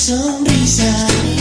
sonrisa.